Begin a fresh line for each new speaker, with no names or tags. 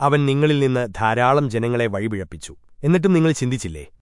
അവൻ നിങ്ങളിൽ നിന്ന് ധാരാളം ജനങ്ങളെ വഴിപിഴപ്പിച്ചു. എന്നിട്ടും നിങ്ങൾ ചിന്തിച്ചില്ലേ?